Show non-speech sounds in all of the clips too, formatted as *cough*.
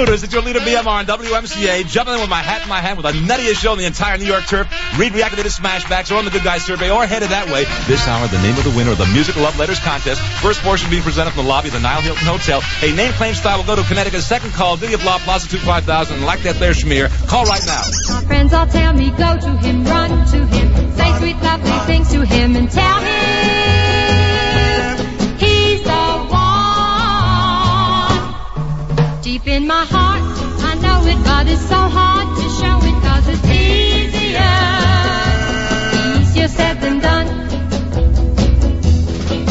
Scooters, it's your leader BMR and WMCA, jumping in with my hat in my hand with the nuttiest show in the entire New York turf. Read reactivated smashbacks or on the Good Guys survey or headed that way. This hour, the name of the winner of the Music Love Letters contest. First portion being presented from the lobby of the Nile Hilton Hotel. A name claim style will go to Connecticut. Second call, Video Blah Plaza 25000. And like that there, Schmier. Call right now. My friends all tell me go to him, run to him, say sweet lovely things to him and tell him in my heart, I know it, but it's so hard to show it cause it's easier. Easier said than done.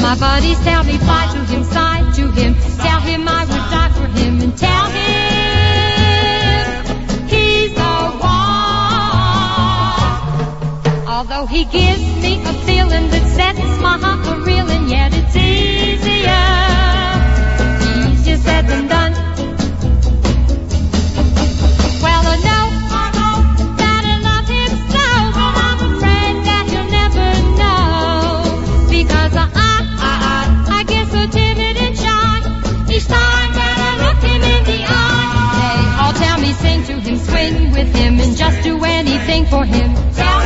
My buddies tell me fly to him, side to him, tell him I would die for him and tell him he's the one. Although he gives me a feeling that sets my heart a reeling, yet it's easier, easier said than done. Just do anything for him.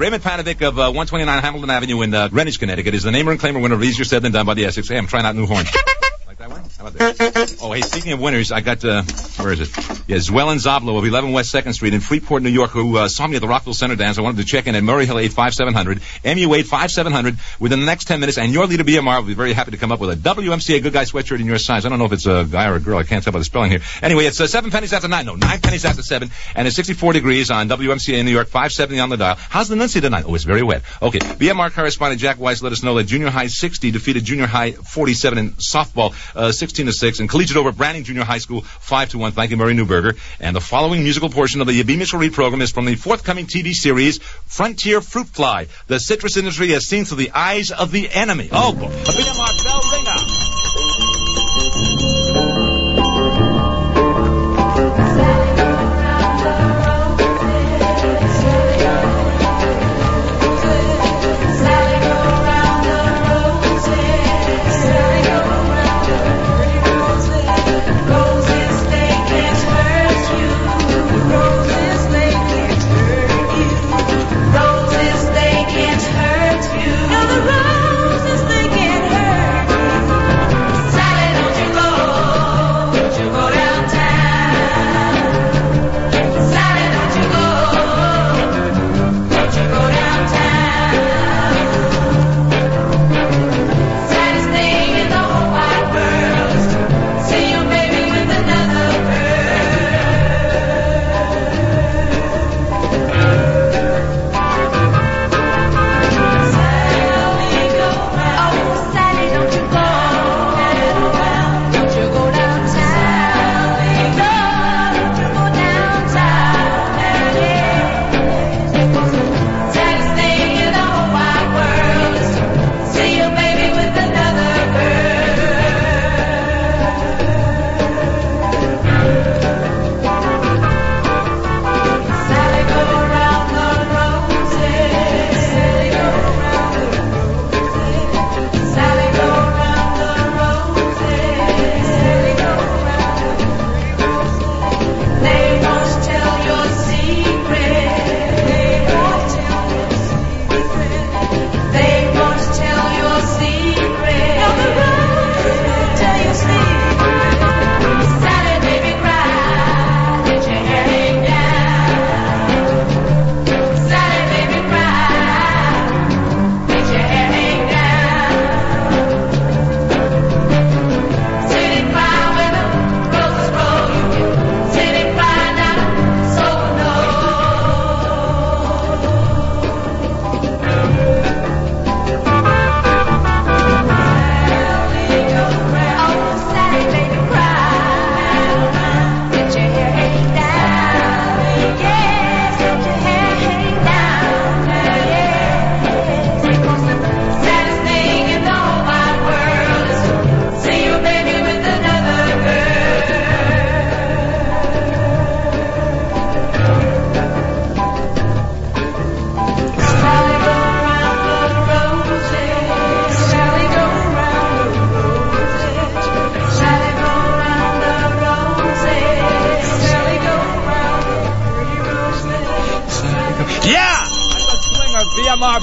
Raymond Panovic of uh, 129 Hamilton Avenue in uh, Greenwich, Connecticut is the namer and claimer winner of Easier Said Than Done by the Essex. Hey, I'm trying out new horn. About? Oh, hey, speaking of winners, I got, uh, where is it? Yeah, Zwellen Zablo of 11 West 2nd Street in Freeport, New York, who uh, saw me at the Rockville Centre dance. I wanted to check in at Murray Hill 85700, MU8 5700 within the next 10 minutes, and your leader BMR will be very happy to come up with a WMCA Good Guy sweatshirt in your size. I don't know if it's a guy or a girl. I can't tell by the spelling here. Anyway, it's uh, 7 pennies after 9. No, 9 pennies after 7, and it's 64 degrees on WMCA in New York, 570 on the dial. How's the Nuncy tonight? Oh, it's very wet. Okay, BMR correspondent Jack Weiss let us know that Junior High 60 defeated Junior High 47 in softball, uh, 16 to 6, and Collegiate over Branding Junior High School 5 to 1. Thank you, Murray Newberger. And the following musical portion of the Yabimi Read program is from the forthcoming TV series Frontier Fruit Fly. The citrus industry as seen through the eyes of the enemy. Oh, boy.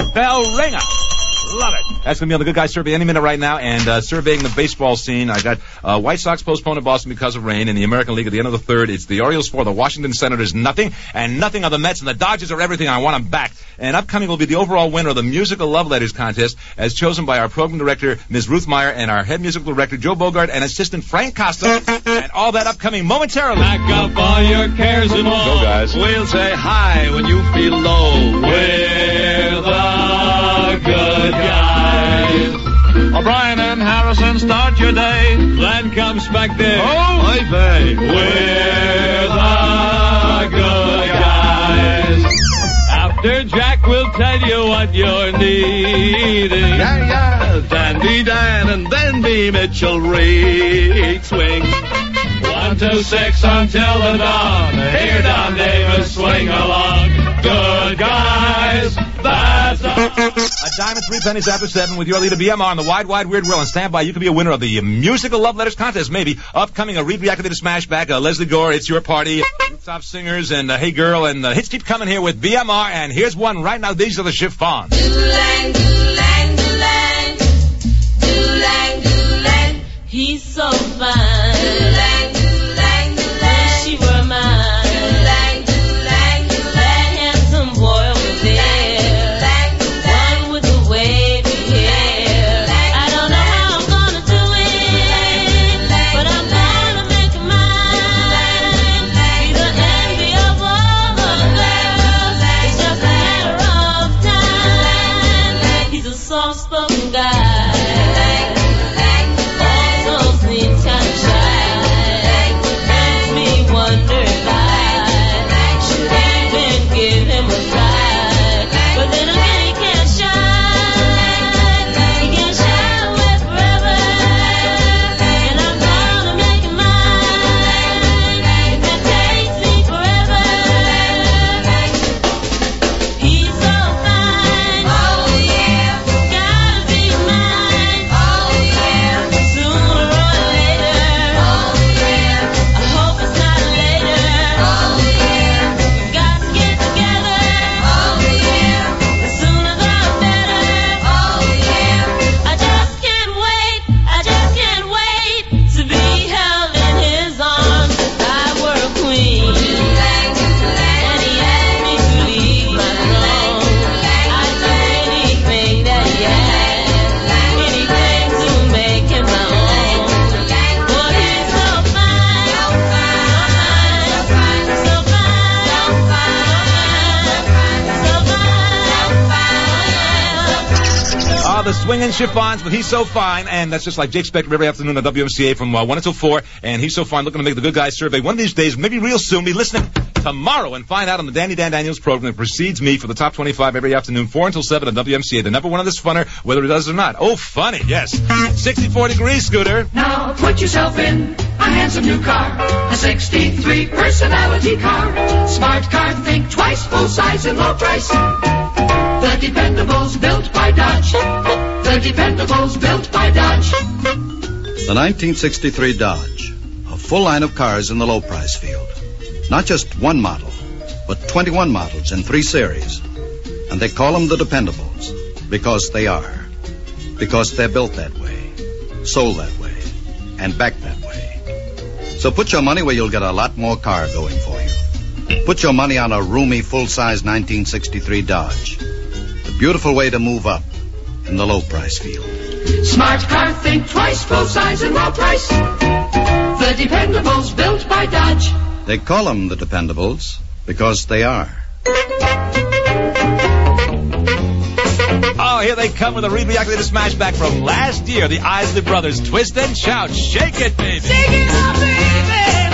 Bell ringer. Love it. That's going to be on the Good Guy Survey any minute right now. And uh, surveying the baseball scene, I got uh, White Sox postponed in Boston because of rain. In the American League at the end of the third, it's the Orioles four, the Washington Senators nothing, and nothing on the Mets. And the Dodgers are everything. I want them back. And upcoming will be the overall winner of the Musical Love Letters contest, as chosen by our program director, Ms. Ruth Meyer, and our head musical director, Joe Bogart, and assistant Frank Costa. and all that upcoming momentarily. Pack up all your cares and all. Go, guys. We'll say hi when you feel low. We're the good guys. O'Brien and Harrison start your day. Then comes Spector. Oh, my vey. We're the good guys. After Jack will tell you what you're needing. Yeah, yeah. Be Dan and then be Mitchell Reed. Swing. One, two, six until the dawn. Hear Don Davis swing along. Good guys. That's all. Diamond three pennies after seven with your leader BMR on the wide, wide, weird world. And stand by, you could be a winner of the musical love letters contest, maybe. Upcoming a Reactivated Smashback, uh, Lesley Gore, It's Your Party, Rooftop Singers, and uh, Hey Girl, and the hits keep coming here with BMR. And here's one right now. These are the chiffons. Doolang, doolang, doolang. Doolang, doolang. He's so fine. Chiffons, but he's so fine, and that's just like Jack Spector every afternoon on WMCA from uh, 1 until 4, and he's so fine, looking to make the Good Guys survey. One of these days, maybe real soon, be listening tomorrow and find out on the Danny Dan Daniels program that precedes me for the top 25 every afternoon, 4 until 7 on WMCA, the number one of this funner, whether it does or not. Oh, funny, yes. 64 degrees, Scooter. Now put yourself in a handsome new car, a 63 personality car. Smart car, think twice, full size and low price. The Dependables built by Dodge. The Dependables built by Dodge. The 1963 Dodge. A full line of cars in the low price field. Not just one model, but 21 models in three series. And they call them the Dependables because they are. Because they're built that way, sold that way, and backed that way. So put your money where you'll get a lot more car going for you. Put your money on a roomy, full-size 1963 Dodge. The beautiful way to move up in the low price field. Smart car, think twice, full size and low price. The Dependables built by Dodge. They call them the Dependables because they are. Oh, here they come with a Reed Reactivated Smashback from last year, the Isley Brothers. Twist and shout, shake it, baby. Shake it up, baby.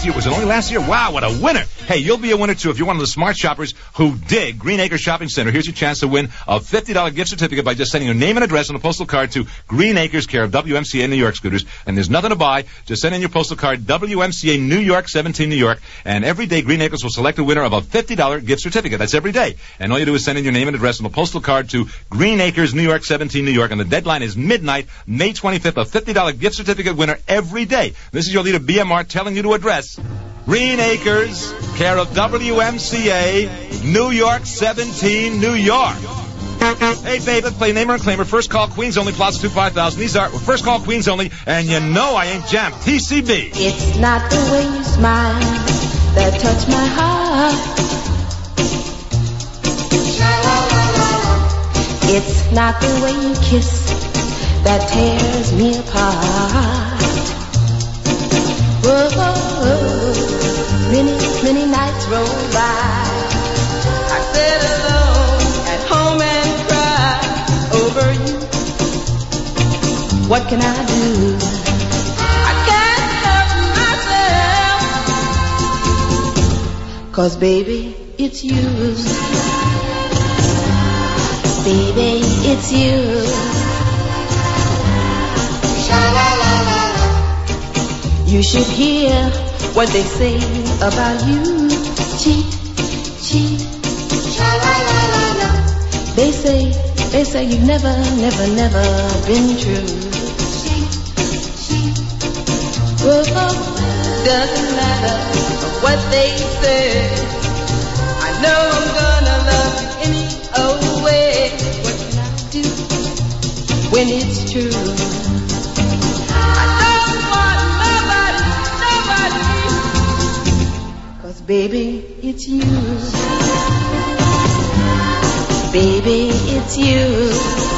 Last year. Was it only last year? Wow, what a winner. Hey, you'll be a winner too if you're one of the smart shoppers who dig Green Acres Shopping Center. Here's your chance to win a $50 gift certificate by just sending your name and address on a postal card to Green Acres, care of WMCA New York Scooters. And there's nothing to buy. Just send in your postal card, WMCA New York, 17 New York. And every day, Green Acres will select a winner of a $50 gift certificate. That's every day. And all you do is send in your name and address on a postal card to Green Acres, New York, 17 New York. And the deadline is midnight, May 25th. A $50 gift certificate winner every day. This is your leader, BMR, telling you to address Green Acres, care of WMCA, New York, 17, New York. Hey, babe, let's play Namer and Claimer. First call, Queens only, plots 2 5000. These are first call, Queens only, and you know I ain't jammed. TCB. It's not the way you smile that touch my heart. It's not the way you kiss that tears me apart. Whoa, many, many nights roll by. I sit alone at home and cry over you. What can I do? I can't help myself. Cause baby, it's you. Baby, it's you. You should hear what they say about you. Cheat, cheat. They say, they say you've never, never, never been true. Cheat, Whoa, doesn't matter what they say. I know I'm gonna love you any old way. What can I do when it's true? Baby, it's you. Baby, it's you.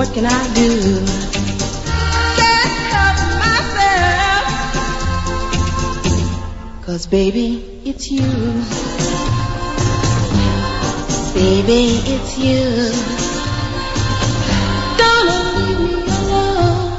What can I do? Can't help myself. Cause baby, it's you. Baby, it's you. Don't leave me alone.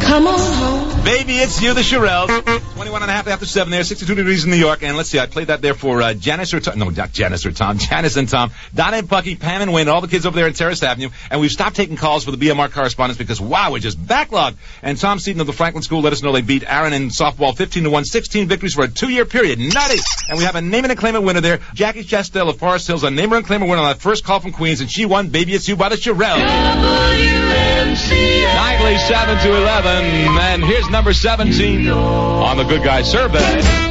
Come on home. Baby, it's you, the Shirelles. 21 and a half after 7 there, 62 degrees in New York. And let's see, I played that there for uh, Janice or Tom. No, not Janice or Tom. *laughs* Janice and Tom. Donna and Bucky, Pam and Wayne, all the kids over there in Terrace Avenue. And we've stopped taking calls for the BMR correspondence because, wow, we're just backlogged. And Tom Seaton of the Franklin School let us know they beat Aaron in softball 15 to 1, 16 victories for a two-year period. Nutty! And we have a name and claimant winner there. Jackie Chastel of Forest Hills, a name and claimant winner on that first call from Queens. And she won Baby It's You by the Shirelles. Nightly 7 to 11, and here's number 17 on the Good Guy Survey.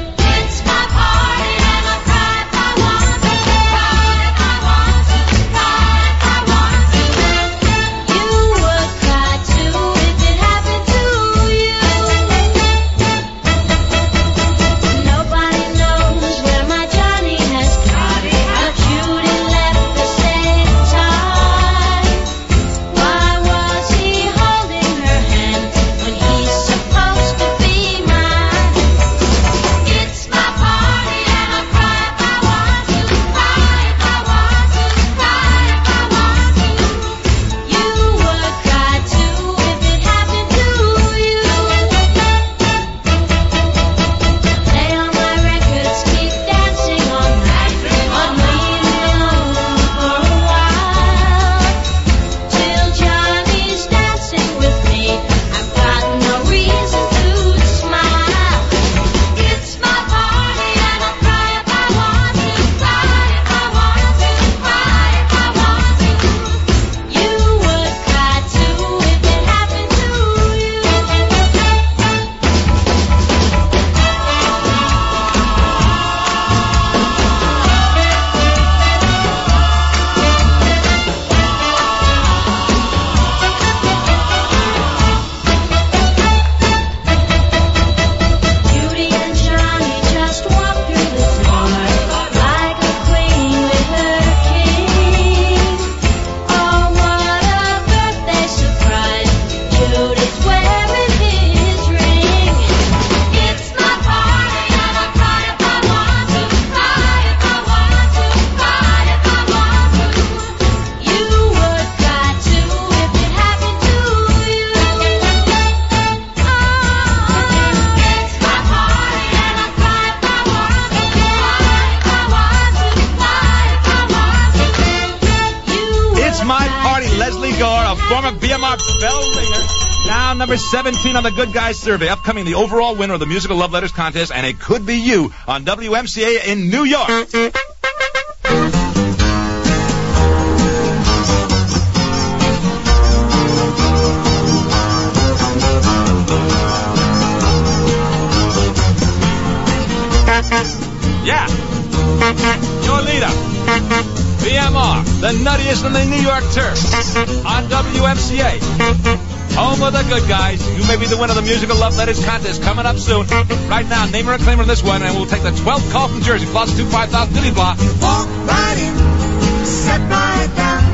Number 17 on the Good Guys survey. Upcoming the overall winner of the Musical Love Letters contest, and it could be you on WMCA in New York. Yeah. Your leader. BMR, the nuttiest on the New York turf. On WMCA. Home of the good guys. You may be the winner of the musical love letters contest coming up soon. Right now, name or claim on this one, and we'll take the 12th call from Jersey. Plus two five thousand Dilly Blah. Walk right in, sit right down.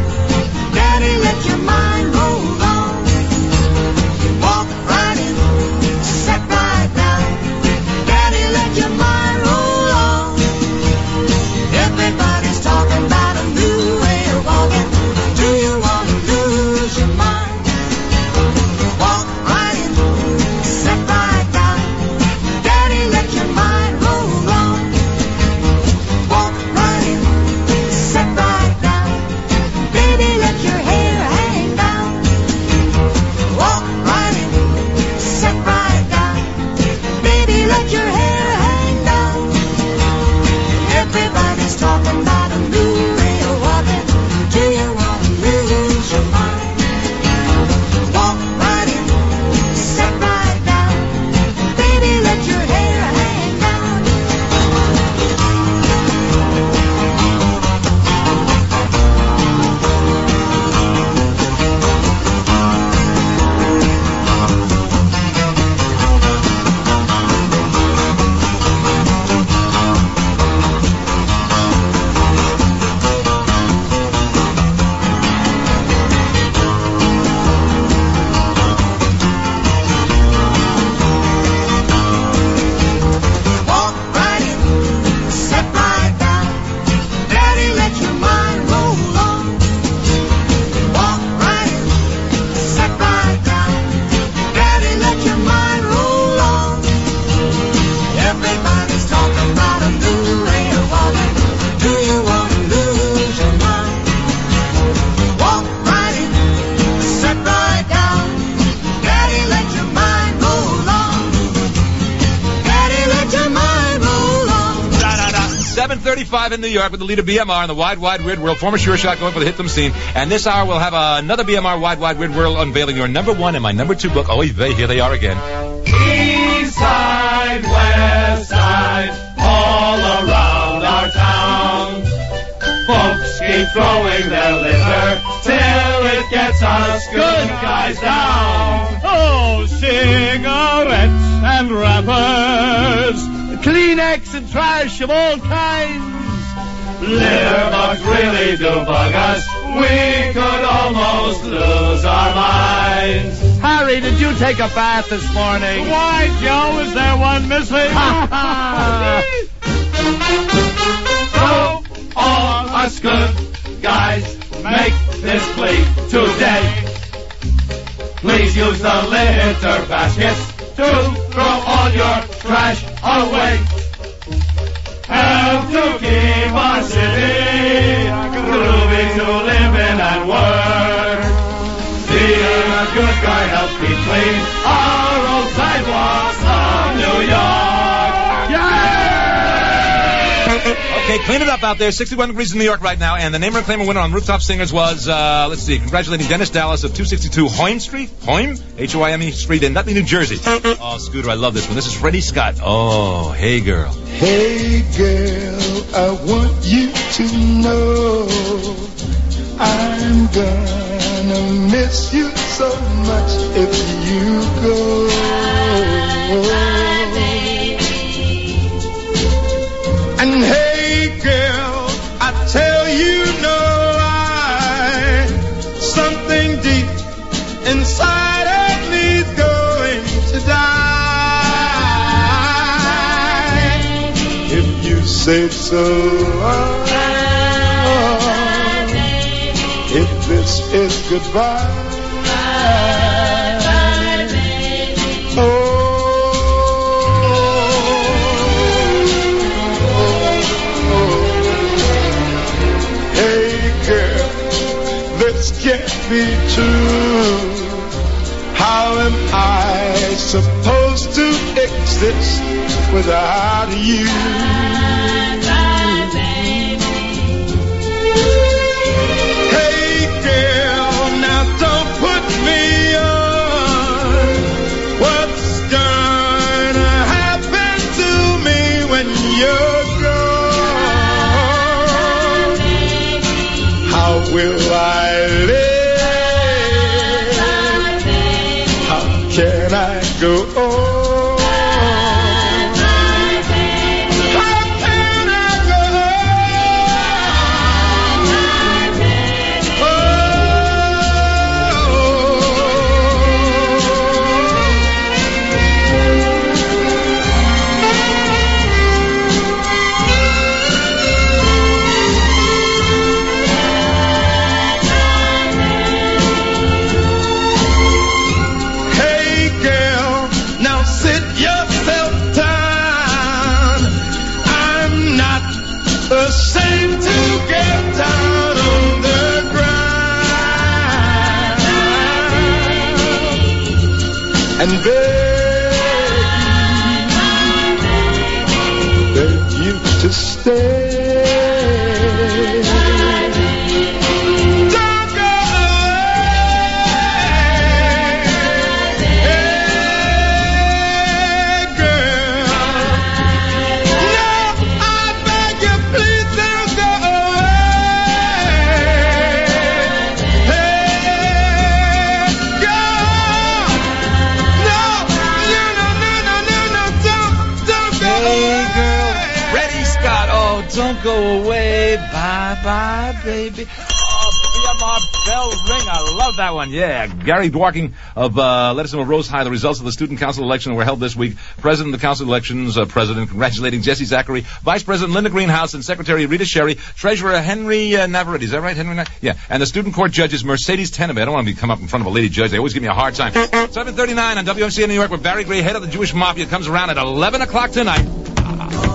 York with the leader BMR in the Wide Wide Weird World. Former Sure Shot going for the hit them scene. And this hour we'll have uh, another BMR Wide Wide Weird World unveiling your number one and my number two book. Oh, they, here they are again. East side, west side, all around our town. Folks keep throwing their litter till it gets us good guys down. Oh, cigarettes and wrappers, Kleenex and trash of all kinds. Litter bugs really do bug us. We could almost lose our minds. Harry, did you take a bath this morning? Why, Joe? Is there one missing? so, *laughs* all us good guys, make this plea today. Please use the litter baskets to throw all your trash away. Help to keep our city groovy to live in and work. Being a good guy helps keep clean our Okay, clean it up out there. 61 degrees in New York right now, and the name and claim winner on Rooftop Singers was, uh, let's see, congratulating Dennis Dallas of 262 Hoyme Street, Hoyme, H-O-I-M-E Street in Nutley, New Jersey. Oh, Scooter, I love this one. This is Freddie Scott. Oh, hey girl. Hey girl, I want you to know I'm gonna miss you so much if you go. So. If this is goodbye. Oh, hey girl, this can't be true. How am I supposed to exist without you? Go on? Don't go away. Bye bye, baby. Oh, BMR bell ring. I love that one. Yeah. Gary Dworking of uh, Let Us of Rose High. The results of the student council election were held this week. President of the council elections, uh, president, congratulating Jesse Zachary, Vice President Linda Greenhouse, and Secretary Rita Sherry, Treasurer Henry uh, Navarrete. Is that right, Henry? Na- yeah. And the student court judges Mercedes Tenenbaum. I don't want to come up in front of a lady judge. They always give me a hard time. 7:39 on WMCA New York, where Barry Gray, head of the Jewish Mafia, comes around at 11 o'clock tonight.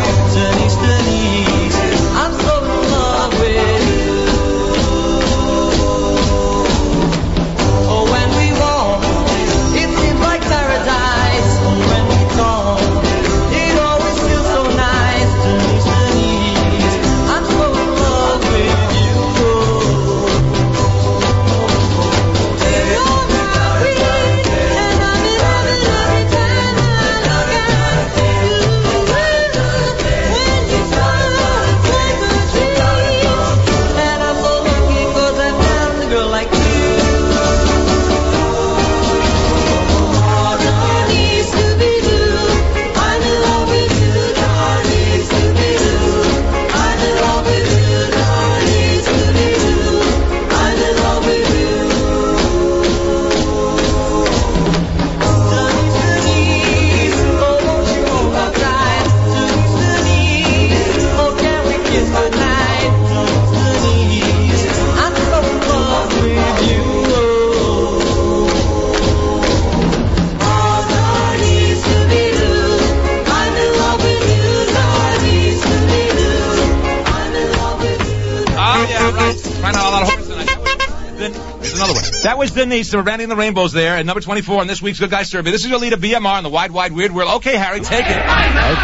Denise, the Randy and the Rainbows there, at number 24 on this week's Good Guy Survey. This is your lead of BMR in the Wide, Wide, Weird World. Okay, Harry, take it.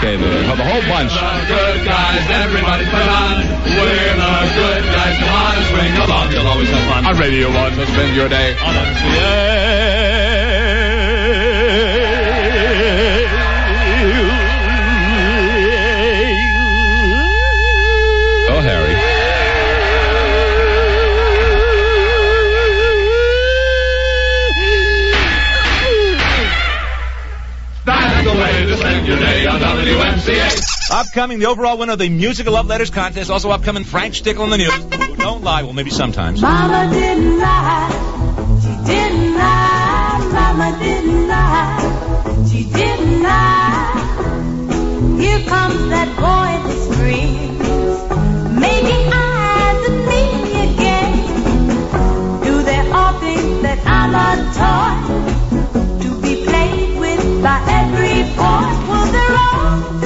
Okay, the, the whole bunch. The good guys, everybody put on. We're the good guys. Come on swing along. You'll always have fun. On Radio 1, so spend your day. On Oh, WMCA. Upcoming, the overall winner of the Musical Love Letters contest. Also upcoming, Frank Stickle in the news. Who don't lie. Well, maybe sometimes. Mama didn't lie. She didn't lie. Mama didn't lie. She didn't lie. Here comes that boy in the screens, making eyes at me again. Do they all think that I'm a by every boy? Will they all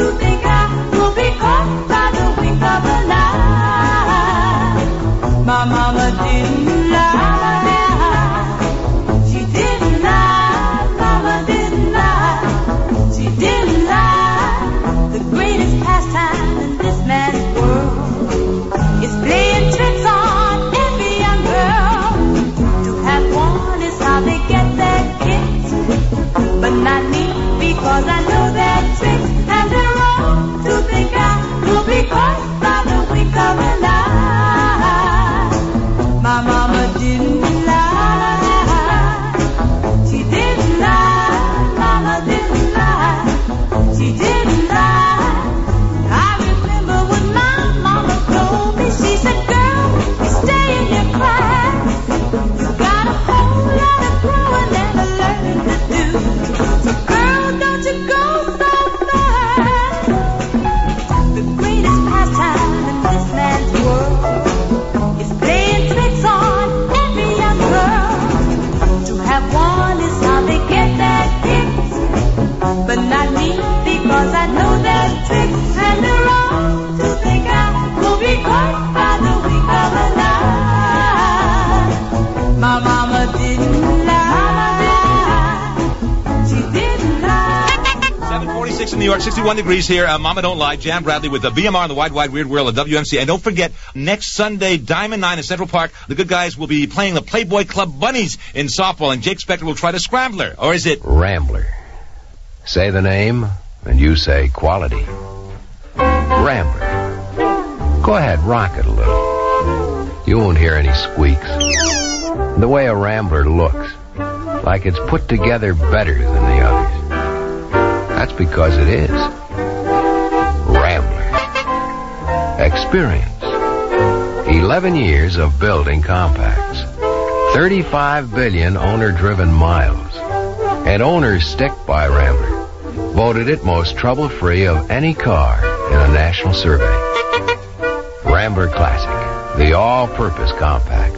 in New York, 61 degrees here. Uh, Mama Don't Lie, Jan Bradley with the BMR on the Wide Wide Weird World of WMC. And don't forget, next Sunday, Diamond 9 in Central Park, the good guys will be playing the Playboy Club Bunnies in softball, and Jack Spector will try to scrambler. Or is it Rambler. Say the name, and you say quality. Rambler. Go ahead, rock it a little. You won't hear any squeaks. The way a Rambler looks, like it's put together better than the others. That's because it is. Rambler. Experience. 11 years of building compacts. 35 billion owner-driven miles. And owners stick by Rambler. Voted it most trouble-free of any car in a national survey. Rambler Classic, the all-purpose compact.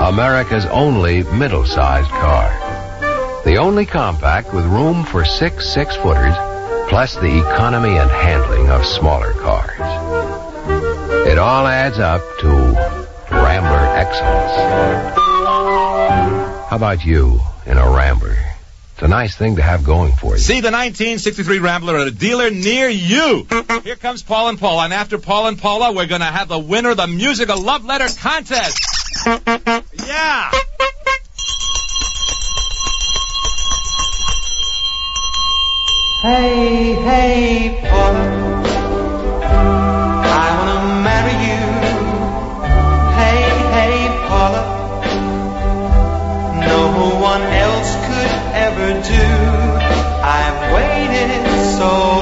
America's only middle-sized car. The only compact with room for six six-footers, plus the economy and handling of smaller cars. It all adds up to Rambler excellence. How about you in a Rambler? It's a nice thing to have going for you. See the 1963 Rambler at a dealer near you. Here comes Paul and Paula, and after Paul and Paula, we're going to have the winner of the musical love letter contest. Yeah. Hey, hey, Paula, I wanna marry you. Hey, hey, Paula, no one else could ever do. I've waited so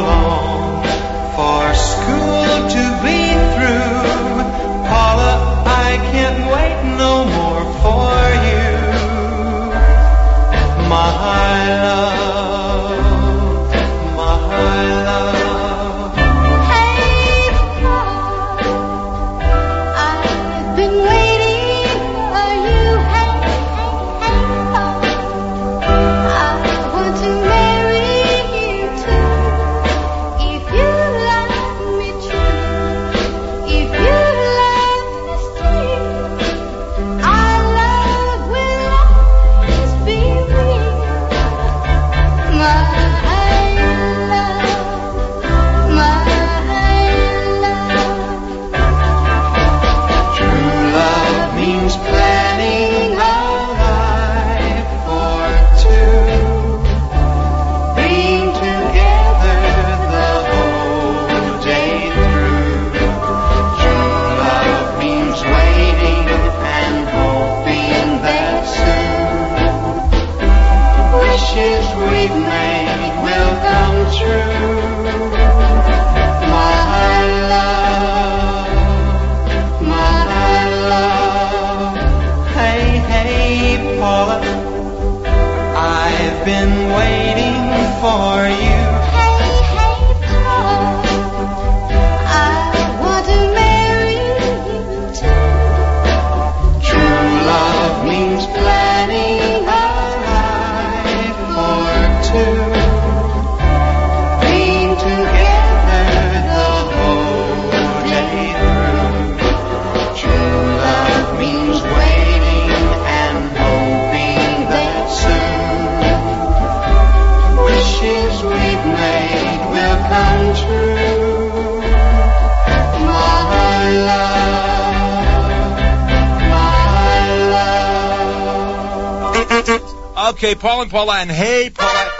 Okay, Paul and Paula, and hey, Paula.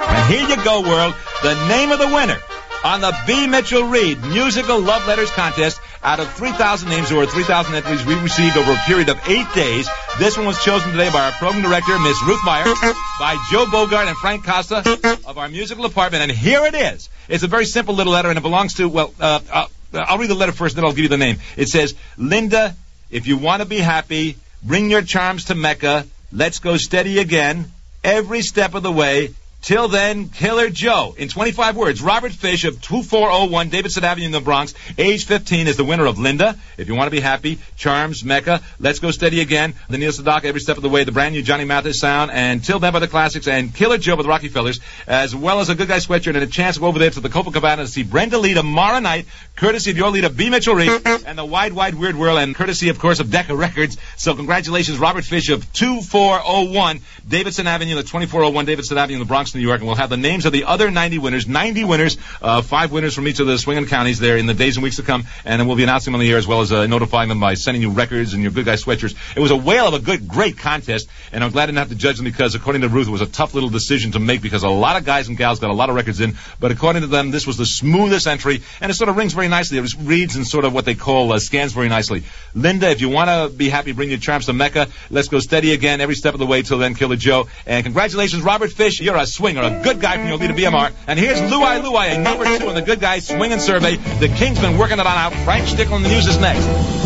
And here you go, world. The name of the winner on the B. Mitchell Reed Musical Love Letters Contest. Out of 3,000 names, or 3,000 entries we received over a period of eight days. This one was chosen today by our program director, Miss Ruth Meyer, by Joe Bogart and Frank Costa of our musical department. And here it is. It's a very simple little letter, and it belongs to, well, uh, uh, I'll read the letter first, then I'll give you the name. It says, Linda, if you want to be happy, bring your charms to Mecca. Let's go steady again, every step of the way. Till then, Killer Joe. In 25 words, Robert Fish of 2401 Davidson Avenue in the Bronx, age 15, is the winner of Linda. If you want to be happy, Charms, Mecca, Let's Go Steady Again, the Neil Sedaka, Every Step of the Way, the brand new Johnny Mathis sound, and Till Then by the Classics, and Killer Joe by the Rocky Fellers, as well as a Good Guy sweatshirt and a chance to go over there to the Copacabana to see Brenda Lee tomorrow night, courtesy of your leader, B. Mitchell Reed, and the Wide Wide Weird World, and courtesy, of course, of Decca Records. So congratulations, Robert Fish of 2401 Davidson Avenue, the 2401 Davidson Avenue in the Bronx, New York, and we'll have the names of the other 90 winners, 90 winners, uh, five winners from each of the swinging counties there in the days and weeks to come, and we'll be announcing them on the air as well as uh, notifying them by sending you records and your good guy sweatshirts. It was a whale of a good, great contest, and I'm glad I didn't have to judge them because, according to Ruth, it was a tough little decision to make because a lot of guys and gals got a lot of records in, but according to them, this was the smoothest entry, and it sort of rings very nicely. It reads and sort of what they call uh, scans very nicely. Linda, if you want to be happy, bring your charms to Mecca. Let's go steady again every step of the way till then, Killer Joe. And congratulations, Robert Fish. You're a swinger, a good guy from your leader BMR. And here's Luai Luai, a number two in the Good Guys Swing and Survey. The King's been working it on out. Frank Stickle in the news is next.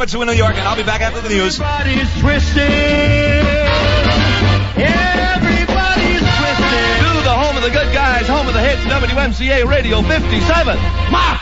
Number two in New York, and I'll be back after the news. Everybody's twisted. Everybody's twisted. To the home of the good guys, home of the hits, WMCA Radio 57. Ma!